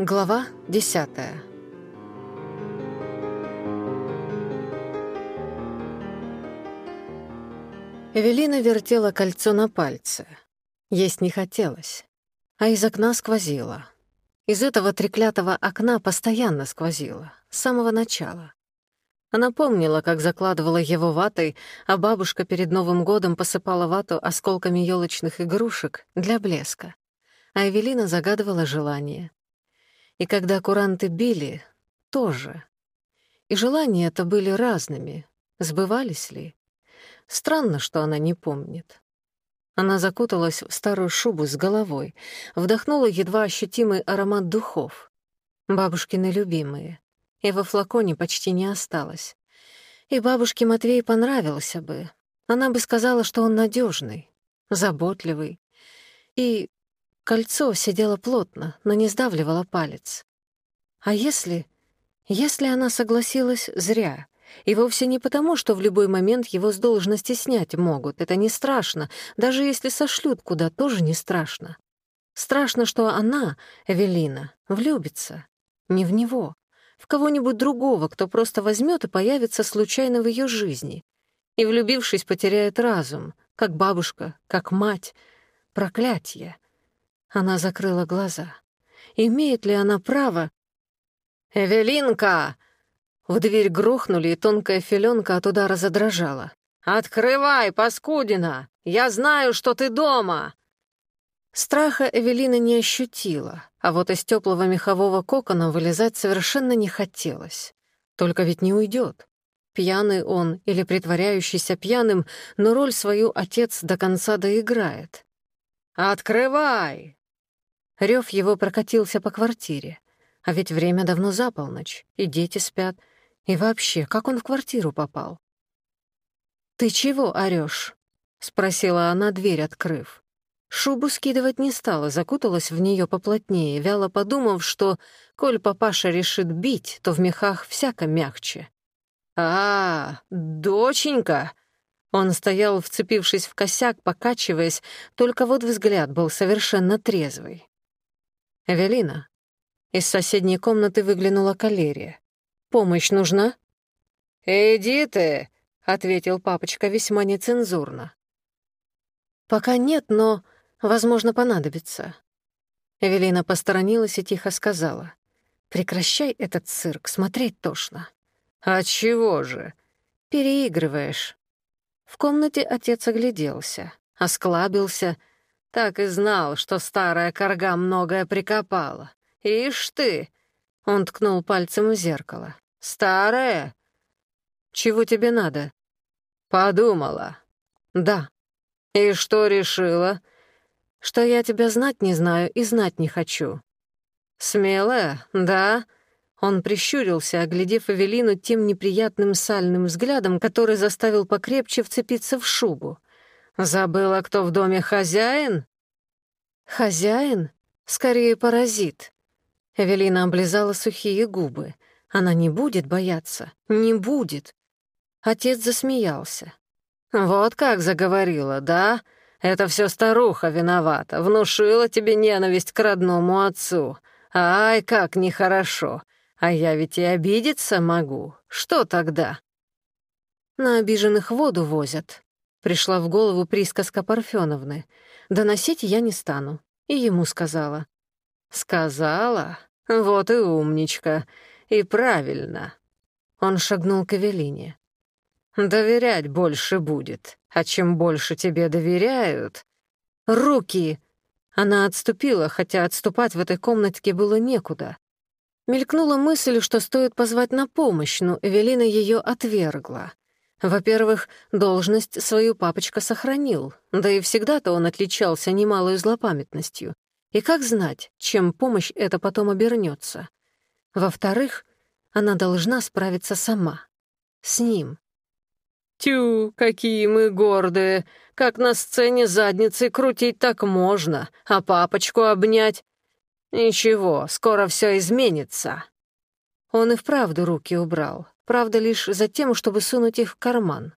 Глава десятая. Эвелина вертела кольцо на пальце. Есть не хотелось, а из окна сквозило. Из этого треклятого окна постоянно сквозило, с самого начала. Она помнила, как закладывала его ватой, а бабушка перед Новым годом посыпала вату осколками елочных игрушек для блеска. А Эвелина загадывала желание. И когда куранты били, тоже. И желания это были разными. Сбывались ли? Странно, что она не помнит. Она закуталась в старую шубу с головой, вдохнула едва ощутимый аромат духов. Бабушкины любимые. И во флаконе почти не осталось. И бабушке Матвей понравился бы. Она бы сказала, что он надежный, заботливый. И кольцо сидело плотно, но не сдавливало палец. А если... Если она согласилась зря? И вовсе не потому, что в любой момент его с должности снять могут. Это не страшно. Даже если сошлют куда, тоже не страшно. Страшно, что она, Эвелина, влюбится. Не в него. В кого-нибудь другого, кто просто возьмет и появится случайно в ее жизни. И, влюбившись, потеряет разум. Как бабушка, как мать. Проклятье. Она закрыла глаза. Имеет ли она право? «Эвелинка!» В дверь грохнули, и тонкая филенка от удара задрожала. «Открывай, паскудина! Я знаю, что ты дома!» Страха Эвелина не ощутила, а вот из теплого мехового кокона вылезать совершенно не хотелось. Только ведь не уйдет. Пьяный он или притворяющийся пьяным, но роль свою отец до конца доиграет. «Открывай! Рев его прокатился по квартире. А ведь время давно за полночь, и дети спят. И вообще, как он в квартиру попал? «Ты чего орёшь?» — спросила она, дверь открыв. Шубу скидывать не стала, закуталась в нее поплотнее, вяло подумав, что, коль папаша решит бить, то в мехах всяко мягче. «А, доченька!» Он стоял, вцепившись в косяк, покачиваясь, только вот взгляд был совершенно трезвый. «Эвелина». Из соседней комнаты выглянула калерия. «Помощь нужна?» «Иди ты!» — ответил папочка весьма нецензурно. «Пока нет, но, возможно, понадобится». Эвелина посторонилась и тихо сказала. «Прекращай этот цирк, смотреть тошно». «А чего же?» «Переигрываешь». В комнате отец огляделся, осклабился — так и знал, что старая корга многое прикопала. Ишь ты!» Он ткнул пальцем в зеркало. «Старая?» «Чего тебе надо?» «Подумала». «Да». «И что решила?» «Что я тебя знать не знаю и знать не хочу». «Смелая, да?» Он прищурился, оглядев Эвелину тем неприятным сальным взглядом, который заставил покрепче вцепиться в шубу — Забыла, кто в доме хозяин? Хозяин? Скорее, паразит. Эвелина облизала сухие губы. Она не будет бояться, не будет. Отец засмеялся. «Вот как заговорила, да? Это все старуха виновата, внушила тебе ненависть к родному отцу. Ай, как нехорошо. А я ведь и обидеться могу. Что тогда?» «На обиженных воду возят», Пришла в голову присказка Парфеновны. «Доносить я не стану». И ему сказала. «Сказала? Вот и умничка. И правильно». Он шагнул к Эвелине. «Доверять больше будет, а чем больше тебе доверяют...» «Руки!» Она отступила, хотя отступать в этой комнатке было некуда. Мелькнула мысль, что стоит позвать на помощь, но Эвелина ее отвергла. Во-первых, должность свою папочка сохранил, да и всегда-то он отличался немалой злопамятностью. И как знать, чем помощь это потом обернется? Во-вторых, она должна справиться сама. С ним. «Тю, какие мы гордые! Как на сцене задницы крутить так можно, а папочку обнять? Ничего, скоро все изменится!» Он и вправду руки убрал, правда лишь за тем, чтобы сунуть их в карман.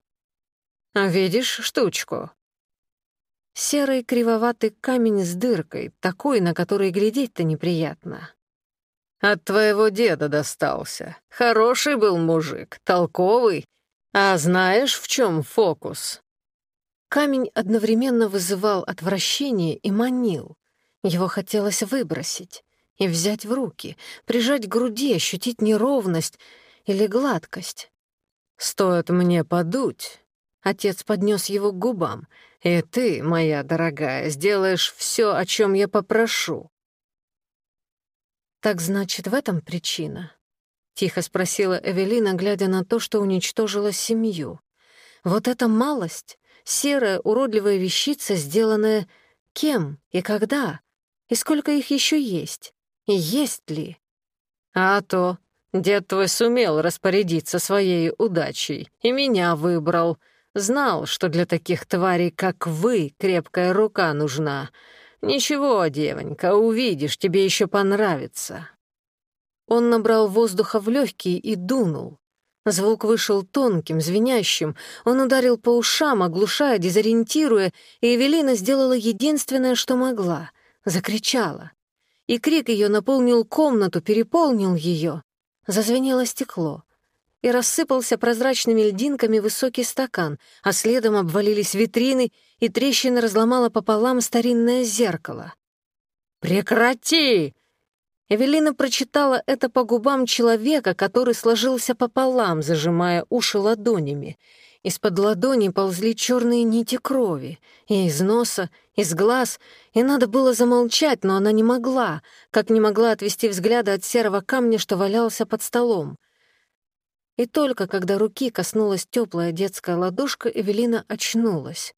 А «Видишь штучку?» Серый кривоватый камень с дыркой, такой, на который глядеть-то неприятно. «От твоего деда достался. Хороший был мужик, толковый. А знаешь, в чем фокус?» Камень одновременно вызывал отвращение и манил. Его хотелось выбросить и взять в руки, прижать к груди, ощутить неровность — или гладкость. «Стоит мне подуть», — отец поднес его к губам, «и ты, моя дорогая, сделаешь все, о чем я попрошу». «Так значит, в этом причина?» — тихо спросила Эвелина, глядя на то, что уничтожила семью. «Вот эта малость, серая уродливая вещица, сделанная кем и когда? И сколько их еще есть? Дед твой сумел распорядиться своей удачей и меня выбрал. Знал, что для таких тварей, как вы, крепкая рука нужна. Ничего, девонька, увидишь, тебе еще понравится». Он набрал воздуха в легкие и дунул. Звук вышел тонким, звенящим. Он ударил по ушам, оглушая, дезориентируя, и Эвелина сделала единственное, что могла. Закричала. И крик ее наполнил комнату, переполнил ее. Зазвенело стекло. И рассыпался прозрачными льдинками высокий стакан, а следом обвалились витрины, и трещина разломала пополам старинное зеркало. «Прекрати!» Эвелина прочитала это по губам человека, который сложился пополам, зажимая уши ладонями — Из-под ладони ползли черные нити крови, и из носа, из глаз, и надо было замолчать, но она не могла, как не могла отвести взгляда от серого камня, что валялся под столом. И только когда руки коснулась теплая детская ладошка, Эвелина очнулась.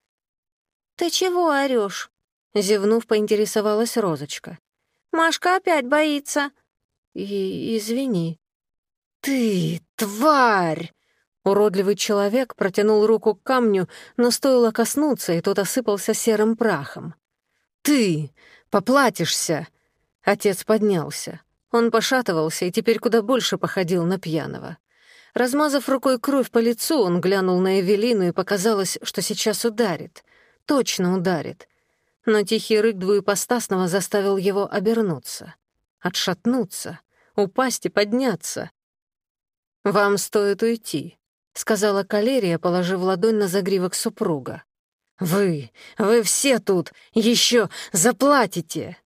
«Ты чего орёшь?» — зевнув, поинтересовалась Розочка. Машка опять боится». И извини. «Ты, тварь!» Уродливый человек протянул руку к камню, но стоило коснуться, и тот осыпался серым прахом. «Ты! Поплатишься!» Отец поднялся. Он пошатывался и теперь куда больше походил на пьяного. Размазав рукой кровь по лицу, он глянул на Эвелину и показалось, что сейчас ударит. Точно ударит. Но тихий рык двуепостасного заставил его обернуться. Отшатнуться, упасть и подняться. «Вам стоит уйти», сказала Калерия, положив ладонь на загривок супруга. «Вы, вы все тут еще заплатите!»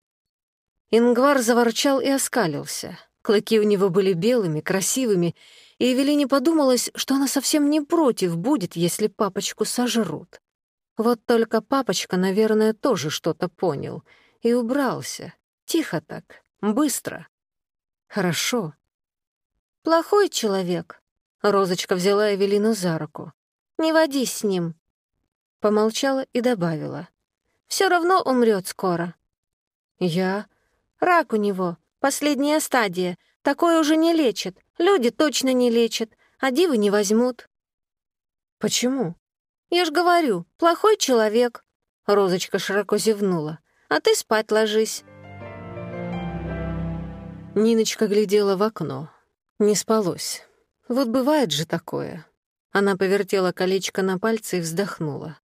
Ингвар заворчал и оскалился. Клыки у него были белыми, красивыми, и Эвелине подумалось, что она совсем не против будет, если папочку сожрут. Вот только папочка, наверное, тоже что-то понял и убрался. Тихо так, быстро. Хорошо. Плохой человек. Розочка взяла Эвелину за руку. «Не водись с ним!» Помолчала и добавила. «Все равно умрет скоро». «Я?» «Рак у него. Последняя стадия. Такое уже не лечат. Люди точно не лечат. А дивы не возьмут». «Почему?» «Я ж говорю, плохой человек». Розочка широко зевнула. «А ты спать ложись». Ниночка глядела в окно. Не спалось. Вот бывает же такое. Она повертела колечко на пальце и вздохнула.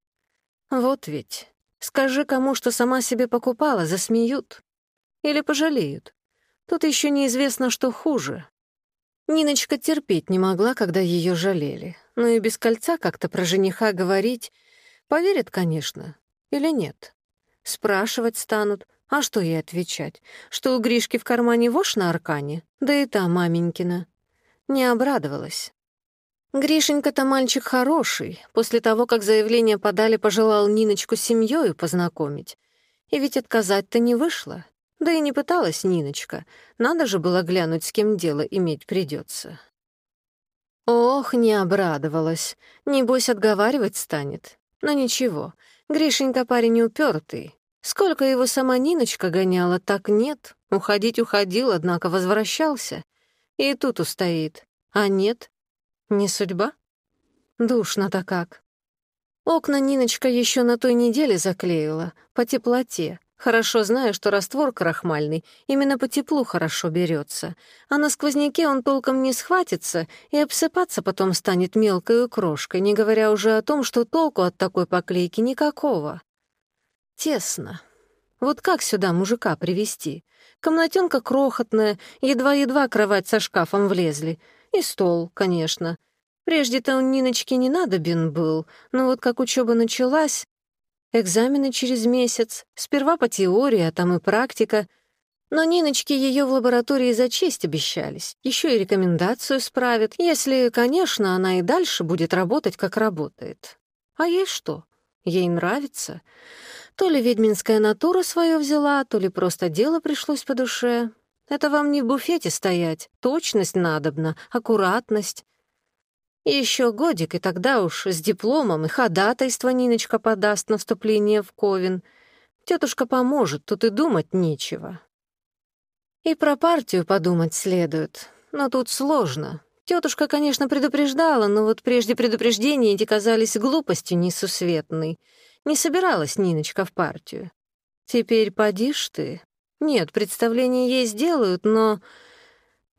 Вот ведь. Скажи кому, что сама себе покупала, засмеют. Или пожалеют. Тут еще неизвестно, что хуже. Ниночка терпеть не могла, когда ее жалели. Ну и без кольца как-то про жениха говорить. Поверят, конечно, или нет. Спрашивать станут, а что ей отвечать? Что у Гришки в кармане вошь на аркане? Да и та маменькина. Не обрадовалась. Гришенька то мальчик хороший. После того, как заявление подали, пожелал Ниночку с познакомить. И ведь отказать-то не вышло. Да и не пыталась Ниночка. Надо же было глянуть, с кем дело иметь придётся. Ох, не обрадовалась. Небось, отговаривать станет. Но ничего, Гришенька парень упертый. Сколько его сама Ниночка гоняла, так нет. Уходить уходил, однако возвращался и тут устоит. А нет, не судьба. Душно-то как. Окна Ниночка еще на той неделе заклеила, по теплоте, хорошо зная, что раствор крахмальный именно по теплу хорошо берется, а на сквозняке он толком не схватится и обсыпаться потом станет мелкой крошкой, не говоря уже о том, что толку от такой поклейки никакого. Тесно. Вот как сюда мужика привести? Комнатенка крохотная, едва-едва кровать со шкафом влезли. И стол, конечно. Прежде-то у Ниночки не надобен был, но вот как учеба началась... Экзамены через месяц, сперва по теории, а там и практика. Но Ниночке ее в лаборатории за честь обещались. Еще и рекомендацию справят, если, конечно, она и дальше будет работать, как работает. А ей что? Ей нравится. То ли ведьминская натура свое взяла, то ли просто дело пришлось по душе. Это вам не в буфете стоять. Точность надобна, аккуратность. Еще годик, и тогда уж с дипломом и ходатайство Ниночка подаст на вступление в Ковен. Тетушка поможет, тут и думать нечего. И про партию подумать следует, но тут сложно. Тетушка, конечно, предупреждала, но вот прежде предупреждения эти казались глупостью несусветной. Не собиралась Ниночка в партию. Теперь подишь ты. Нет, представление ей сделают, но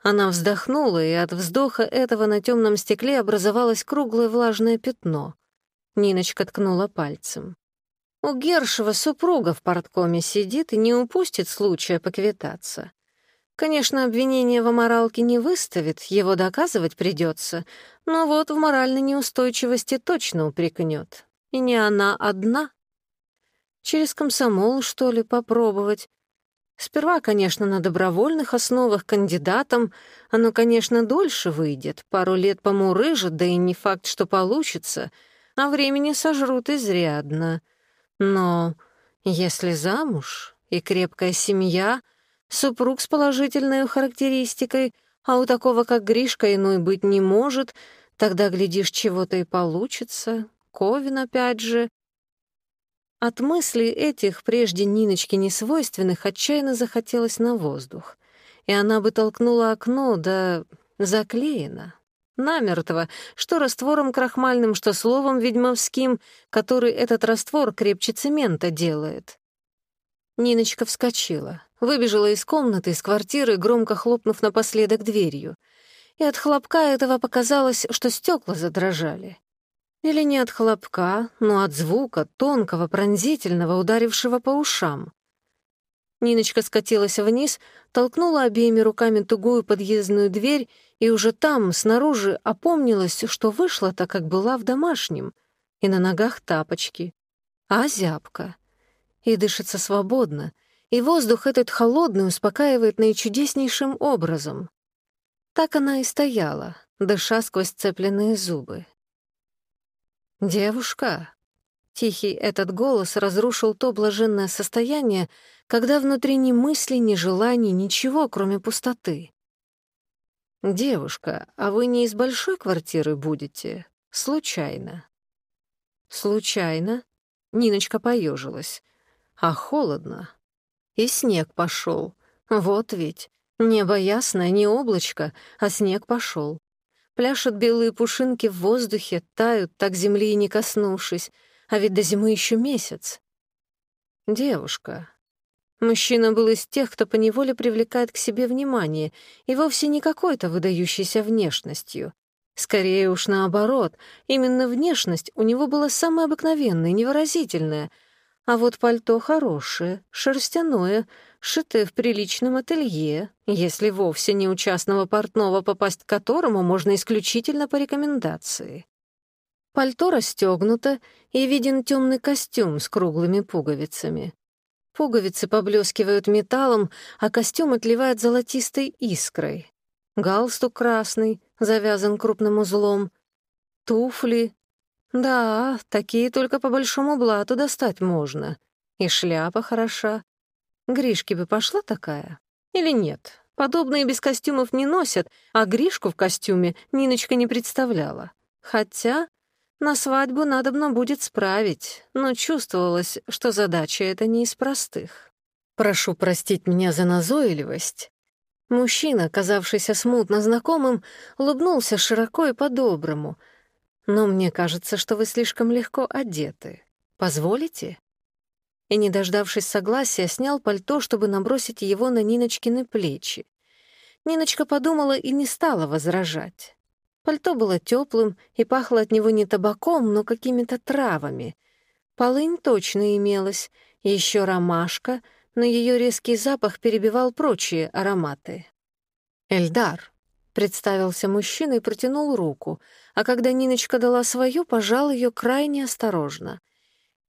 она вздохнула, и от вздоха этого на темном стекле образовалось круглое влажное пятно. Ниночка ткнула пальцем. У Гершева супруга в порткоме сидит и не упустит случая поквитаться. Конечно, обвинение в аморалке не выставит, его доказывать придется, но вот в моральной неустойчивости точно упрекнет. И не она одна. Через комсомол, что ли, попробовать? Сперва, конечно, на добровольных основах кандидатам оно, конечно, дольше выйдет, пару лет помурыжат, да и не факт, что получится, а времени сожрут изрядно. Но если замуж и крепкая семья, супруг с положительной характеристикой, а у такого, как Гришка, иной быть не может, тогда, глядишь, чего-то и получится. Ковин опять же. От мыслей этих прежде Ниночке несвойственных отчаянно захотелось на воздух. И она бы толкнула окно, да заклеено. Намертво, что раствором крахмальным, что словом ведьмовским, который этот раствор крепче цемента делает. Ниночка вскочила, выбежала из комнаты, из квартиры, громко хлопнув напоследок дверью. И от хлопка этого показалось, что стекла задрожали. Или не от хлопка, но от звука, тонкого, пронзительного, ударившего по ушам. Ниночка скатилась вниз, толкнула обеими руками тугую подъездную дверь и уже там, снаружи, опомнилась, что вышла так, как была в домашнем, и на ногах тапочки. А зябка. И дышится свободно, и воздух этот холодный успокаивает наичудеснейшим образом. Так она и стояла, дыша сквозь цепленные зубы. «Девушка!» Тихий этот голос разрушил то блаженное состояние, когда внутри ни мысли, ни желаний, ничего, кроме пустоты. «Девушка, а вы не из большой квартиры будете? Случайно?» «Случайно?» Ниночка поежилась. «А холодно?» И снег пошел. Вот ведь. Небо ясное, не облачко, а снег пошел. Пляшут белые пушинки в воздухе, тают, так земли и не коснувшись, а ведь до зимы еще месяц. Девушка. Мужчина был из тех, кто поневоле привлекает к себе внимание, и вовсе не какой-то выдающейся внешностью. Скорее уж наоборот, именно внешность у него была самая обыкновенная, невыразительная, а вот пальто хорошее, шерстяное, шитое в приличном ателье, если вовсе не у частного портного, попасть к которому можно исключительно по рекомендации. Пальто расстегнуто, и виден темный костюм с круглыми пуговицами. Пуговицы поблескивают металлом, а костюм отливает золотистой искрой. Галстук красный, завязан крупным узлом. Туфли Да, такие только по большому блату достать можно. И шляпа хороша, Гришке бы пошла такая? Или нет? Подобные без костюмов не носят, а Гришку в костюме Ниночка не представляла. Хотя на свадьбу надобно будет справить, но чувствовалось, что задача эта не из простых. Прошу простить меня за назойливость. Мужчина, казавшийся смутно знакомым, улыбнулся широко и по-доброму. Но мне кажется, что вы слишком легко одеты. Позволите? и, не дождавшись согласия, снял пальто, чтобы набросить его на Ниночкины плечи. Ниночка подумала и не стала возражать. Пальто было теплым и пахло от него не табаком, но какими-то травами. Полынь точно имелась, еще ромашка, но ее резкий запах перебивал прочие ароматы. «Эльдар», — представился мужчина и протянул руку, а когда Ниночка дала свою, пожал ее крайне осторожно.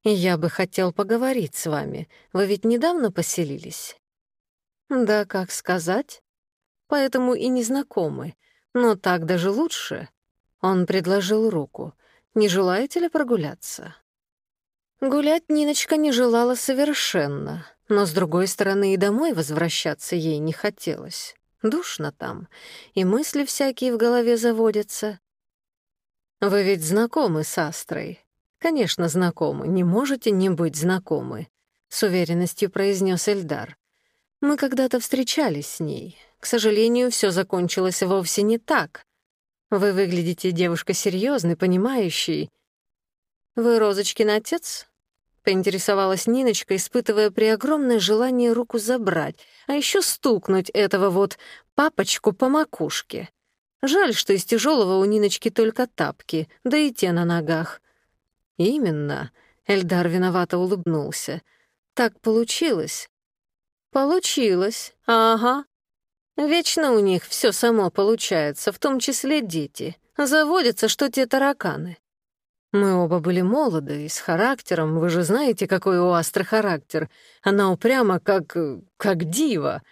«Я бы хотел поговорить с вами. Вы ведь недавно поселились?» «Да, как сказать. Поэтому и не знакомы. Но так даже лучше». Он предложил руку. «Не желаете ли прогуляться?» Гулять Ниночка не желала совершенно, но, с другой стороны, и домой возвращаться ей не хотелось. Душно там, и мысли всякие в голове заводятся. «Вы ведь знакомы с Астрой?» «Конечно, знакомы, не можете не быть знакомы», — с уверенностью произнес Эльдар. «Мы когда-то встречались с ней. К сожалению, все закончилось вовсе не так. Вы выглядите девушка серьезной, понимающей. Вы Розочкин отец?» поинтересовалась Ниночка, испытывая при огромное желание руку забрать, а еще стукнуть этого вот папочку по макушке. Жаль, что из тяжелого у Ниночки только тапки, да и те на ногах. «Именно», — Эльдар виновато улыбнулся. «Так получилось». «Получилось, ага. Вечно у них все само получается, в том числе дети. Заводятся, что те тараканы. Мы оба были молоды и с характером, вы же знаете, какой у Астры характер. Она упряма, как... как дива».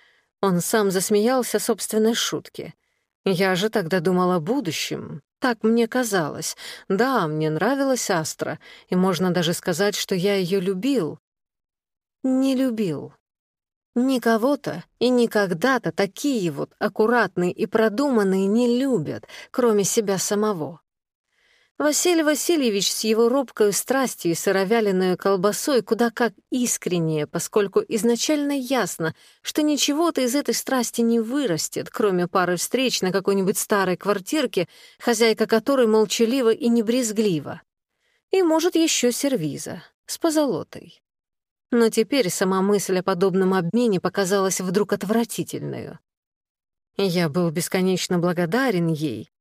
Он сам засмеялся собственной шутке. «Я же тогда думал о будущем. Так мне казалось. Да, мне нравилась Астра, и можно даже сказать, что я ее любил. Не любил. Никого-то и никогда-то такие вот аккуратные и продуманные не любят, кроме себя самого. Василий Васильевич с его робкой страстью и сыровяленой колбасой куда как искреннее, поскольку изначально ясно, что ничего-то из этой страсти не вырастет, кроме пары встреч на какой-нибудь старой квартирке, хозяйка которой молчалива и небрезглива. И, может, еще сервиза с позолотой. Но теперь сама мысль о подобном обмене показалась вдруг отвратительной. Я был бесконечно благодарен ей,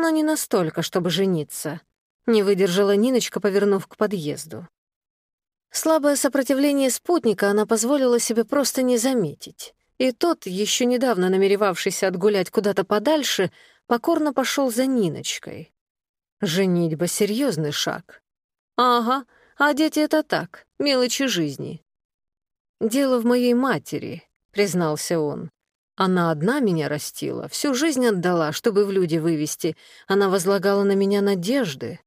но не настолько, чтобы жениться. Не выдержала Ниночка, повернув к подъезду. Слабое сопротивление спутника она позволила себе просто не заметить. И тот, еще недавно намеревавшийся отгулять куда-то подальше, покорно пошел за Ниночкой. Женитьба — серьезный шаг. Ага, а дети — это так, мелочи жизни. «Дело в моей матери», — признался он. Она одна меня растила, всю жизнь отдала, чтобы в люди вывести. Она возлагала на меня надежды.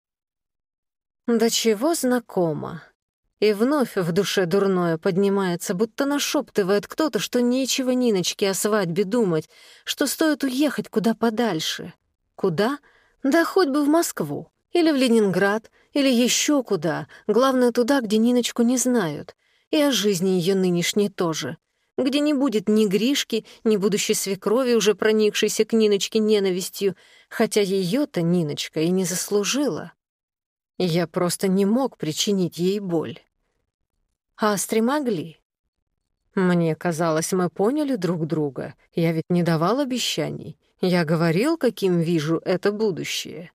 До чего знакомо. И вновь в душе дурное поднимается, будто нашептывает кто-то, что нечего Ниночке о свадьбе думать, что стоит уехать куда подальше. Куда? Да хоть бы в Москву, или в Ленинград, или еще куда, главное туда, где Ниночку не знают. И о жизни ее нынешней тоже где не будет ни Гришки, ни будущей свекрови, уже проникшейся к Ниночке ненавистью, хотя ее-то Ниночка и не заслужила. Я просто не мог причинить ей боль. А Астри могли. Мне казалось, мы поняли друг друга. Я ведь не давал обещаний. Я говорил, каким вижу это будущее.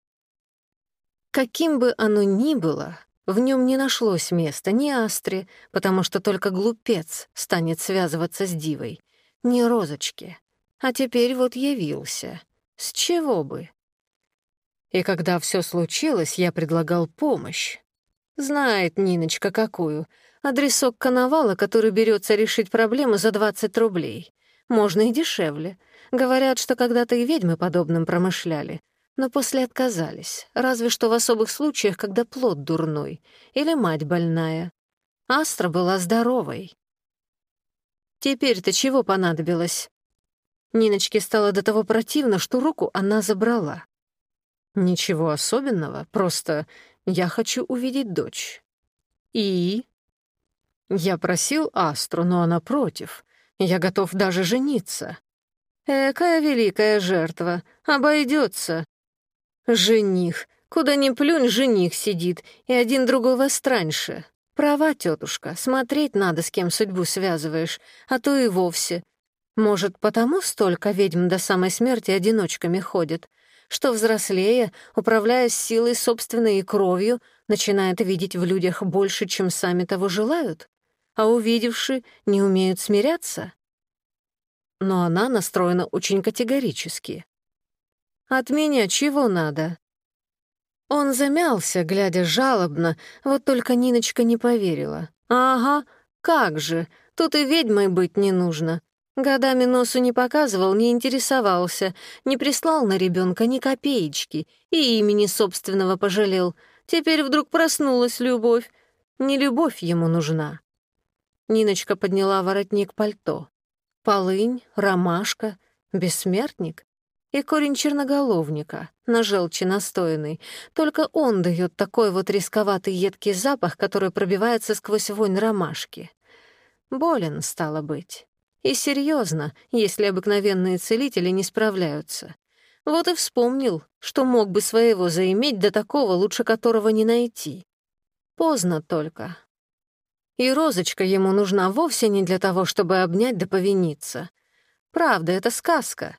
Каким бы оно ни было, в нем не нашлось места ни Астре, потому что только глупец станет связываться с Дивой, ни Розочки. А теперь вот явился. С чего бы? И когда все случилось, я предлагал помощь. Знает Ниночка какую. Адресок коновала, который берется решить проблему за 20 рублей. Можно и дешевле. Говорят, что когда-то и ведьмы подобным промышляли. но после отказались, разве что в особых случаях, когда плод дурной или мать больная. Астра была здоровой. Теперь-то чего понадобилось? Ниночке стало до того противно, что руку она забрала. Ничего особенного, просто я хочу увидеть дочь. И? Я просил Астру, но она против. Я готов даже жениться. Экая великая жертва. Обойдется. «Жених. Куда ни плюнь, жених сидит, и один другого страньше. Права, тетушка, смотреть надо, с кем судьбу связываешь, а то и вовсе. Может, потому столько ведьм до самой смерти одиночками ходят, что, взрослея, управляя силой собственной и кровью, начинает видеть в людях больше, чем сами того желают, а увидевши, не умеют смиряться?» Но она настроена очень категорически. От меня чего надо?» Он замялся, глядя жалобно, вот только Ниночка не поверила. «Ага, как же, тут и ведьмой быть не нужно. Годами носу не показывал, не интересовался, не прислал на ребенка ни копеечки и имени собственного пожалел. Теперь вдруг проснулась любовь. Не любовь ему нужна. Ниночка подняла воротник пальто. Полынь, ромашка, бессмертник. и корень черноголовника, на желчи настоянный. Только он дает такой вот рисковатый едкий запах, который пробивается сквозь вонь ромашки. Болен, стало быть. И серьезно, если обыкновенные целители не справляются. Вот и вспомнил, что мог бы своего заиметь, до такого, лучше которого не найти. Поздно только. И розочка ему нужна вовсе не для того, чтобы обнять да повиниться. Правда, это сказка.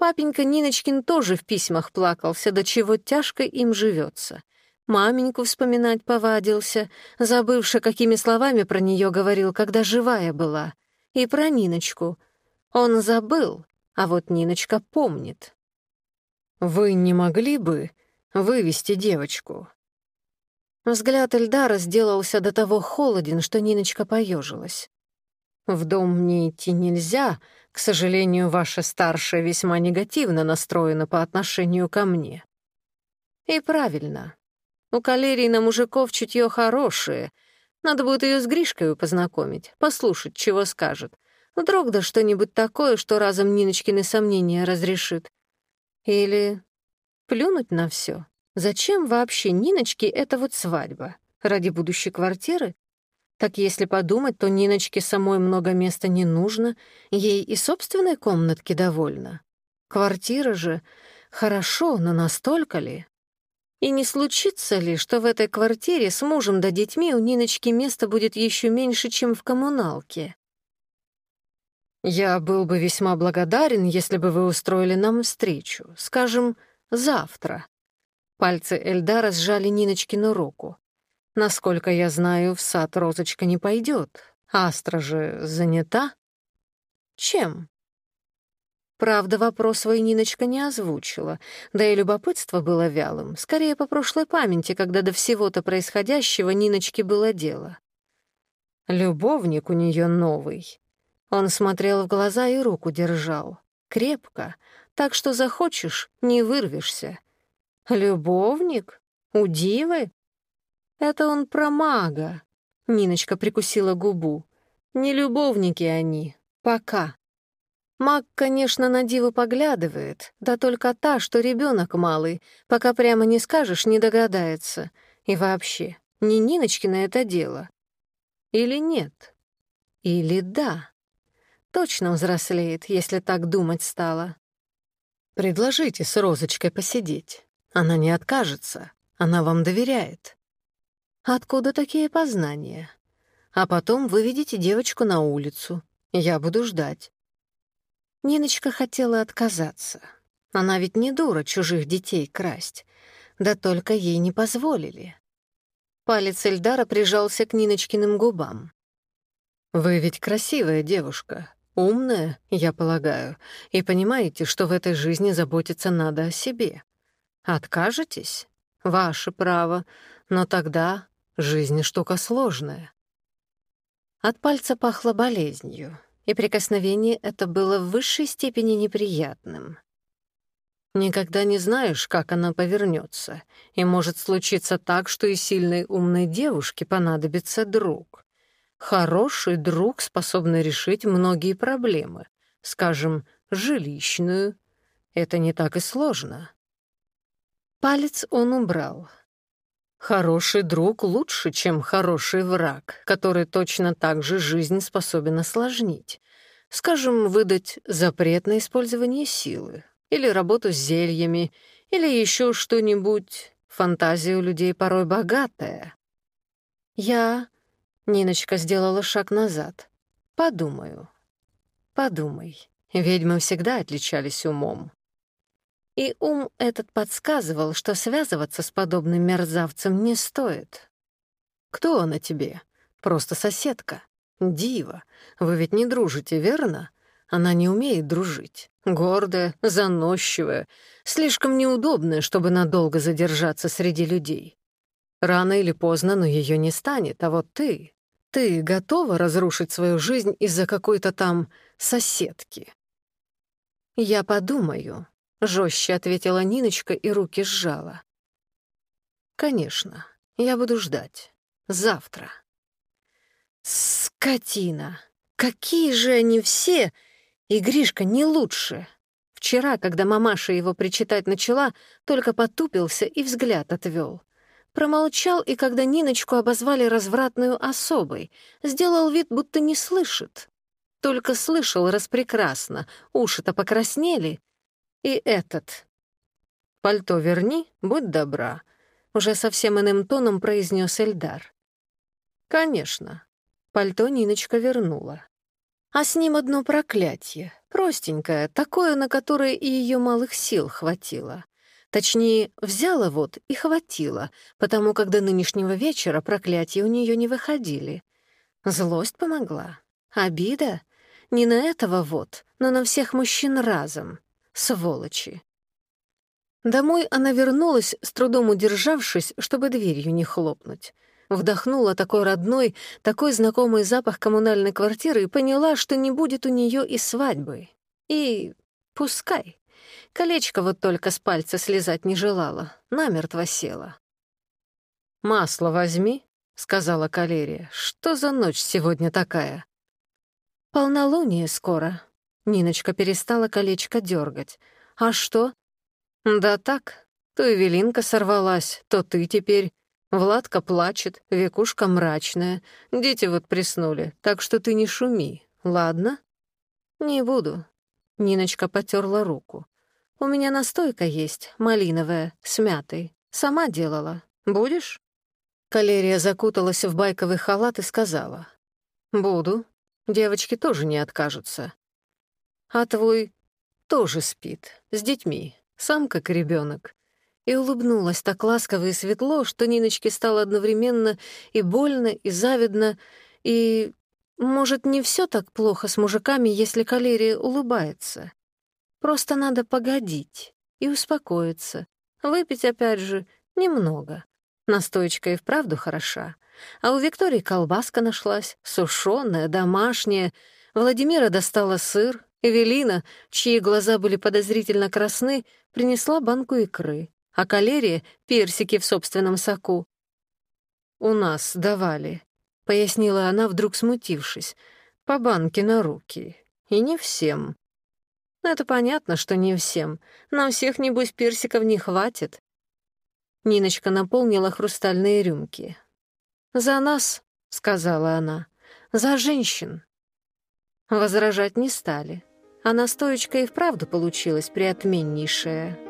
Папенька Ниночкин тоже в письмах плакался, до чего тяжко им живется. Маменьку вспоминать повадился, забывши, какими словами про нее говорил, когда живая была. И про Ниночку. Он забыл, а вот Ниночка помнит. «Вы не могли бы вывести девочку?» Взгляд Эльдара сделался до того холоден, что Ниночка поежилась. «В дом мне идти нельзя», К сожалению, ваша старшая весьма негативно настроена по отношению ко мне». «И правильно. У калерии на мужиков чутье хорошее — надо будет ее с Гришкой познакомить, послушать, чего скажет. Вдруг да что-нибудь такое, что разом Ниночкины сомнения разрешит. Или плюнуть на все. Зачем вообще Ниночке эта вот свадьба? Ради будущей квартиры? Так если подумать, то Ниночке самой много места не нужно, ей и собственной комнатки довольно. Квартира же хорошо, но настолько ли? И не случится ли, что в этой квартире с мужем да детьми у Ниночки места будет еще меньше, чем в коммуналке? Я был бы весьма благодарен, если бы вы устроили нам встречу, скажем, завтра. Пальцы Эльдара сжали Ниночкину руку. Насколько я знаю, в сад Розочка не пойдет. Астра же занята. Чем? Правда, вопрос свой Ниночка не озвучила, да и любопытство было вялым, скорее по прошлой памяти, когда до всего-то происходящего Ниночке было дело. Любовник у нее новый. Он смотрел в глаза и руку держал. Крепко, так что захочешь, не вырвешься. Любовник? У дивы? Это он про мага. Ниночка прикусила губу. Не любовники они. Пока. Маг, конечно, на диву поглядывает, да только та, что ребенок малый, пока прямо не скажешь, не догадается. И вообще, не Ниночкино это дело. Или нет? Или да? Точно взрослеет, если так думать стала. Предложите с Розочкой посидеть. Она не откажется, она вам доверяет. Откуда такие познания? А потом выведите девочку на улицу. Я буду ждать». Ниночка хотела отказаться. Она ведь не дура чужих детей красть. Да только ей не позволили. Палец Эльдара прижался к Ниночкиным губам. «Вы ведь красивая девушка, умная, я полагаю, и понимаете, что в этой жизни заботиться надо о себе. Откажетесь? Ваше право, но тогда жизнь штука сложная». От пальца пахло болезнью и прикосновение это было в высшей степени неприятным. Никогда не знаешь, как она повернется, и может случиться так, что и сильной умной девушке понадобится друг. Хороший друг, способный решить многие проблемы, скажем, жилищную. Это не так и сложно. Палец он убрал. Хороший друг лучше, чем хороший враг, который точно так же жизнь способен осложнить. Скажем, выдать запрет на использование силы, или работу с зельями, или еще что-нибудь. Фантазия у людей порой богатая. Я... Ниночка сделала шаг назад. Подумаю. Подумай. Ведьмы всегда отличались умом. И ум этот подсказывал, что связываться с подобным мерзавцем не стоит. «Кто она тебе? Просто соседка. Дива. Вы ведь не дружите, верно? Она не умеет дружить. Гордая, заносчивая, слишком неудобная, чтобы надолго задержаться среди людей. Рано или поздно, но ее не станет, а вот ты... Ты готова разрушить свою жизнь из-за какой-то там соседки?» «Я подумаю», — жестче ответила Ниночка и руки сжала. «Конечно, я буду ждать. Завтра». «Скотина! Какие же они все! И Гришка не лучше!» Вчера, когда мамаша его причитать начала, только потупился и взгляд отвел. Промолчал, и когда Ниночку обозвали развратную особой, сделал вид, будто не слышит. Только слышал распрекрасно, уши-то покраснели. и этот. «Пальто верни, будь добра», — уже совсем иным тоном произнес Эльдар. «Конечно». Пальто Ниночка вернула. А с ним одно проклятие, простенькое, такое, на которое и ее малых сил хватило. Точнее, взяла вот и хватило, потому как до нынешнего вечера проклятия у нее не выходили. Злость помогла. Обида? Не на этого вот, но на всех мужчин разом. Сволочи. Домой она вернулась, с трудом удержавшись, чтобы дверью не хлопнуть. Вдохнула такой родной, такой знакомый запах коммунальной квартиры и поняла, что не будет у нее и свадьбы. И пускай. Колечко вот только с пальца слезать не желала, намертво села. «Масло возьми», — сказала Калерия. «Что за ночь сегодня такая?» «Полнолуние скоро». Ниночка перестала колечко дергать. «А что?» «Да так. То и сорвалась, то ты теперь. Владка плачет, Векушка мрачная. Дети вот приснули, так что ты не шуми, ладно?» «Не буду». Ниночка потерла руку. «У меня настойка есть, малиновая, с мятой. Сама делала. Будешь?» Калерия закуталась в байковый халат и сказала. «Буду. Девочки тоже не откажутся. А твой тоже спит, с детьми, сам как ребенок. И улыбнулась так ласково и светло, что Ниночке стало одновременно и больно, и завидно, и... Может, не все так плохо с мужиками, если Калерия улыбается. Просто надо погодить и успокоиться. Выпить, опять же, немного. Настоечка и вправду хороша. А у Виктории колбаска нашлась, сушеная, домашняя. Владимира достала сыр. Эвелина, чьи глаза были подозрительно красны, принесла банку икры, а калерия — персики в собственном соку. «У нас давали», — пояснила она, вдруг смутившись, — «по банке на руки. И не всем». «Ну, «Это понятно, что не всем. Нам всех, небось, персиков не хватит». Ниночка наполнила хрустальные рюмки. «За нас», — сказала она, — «за женщин». Возражать не стали. А стоечка и вправду получилась приотменнейшая.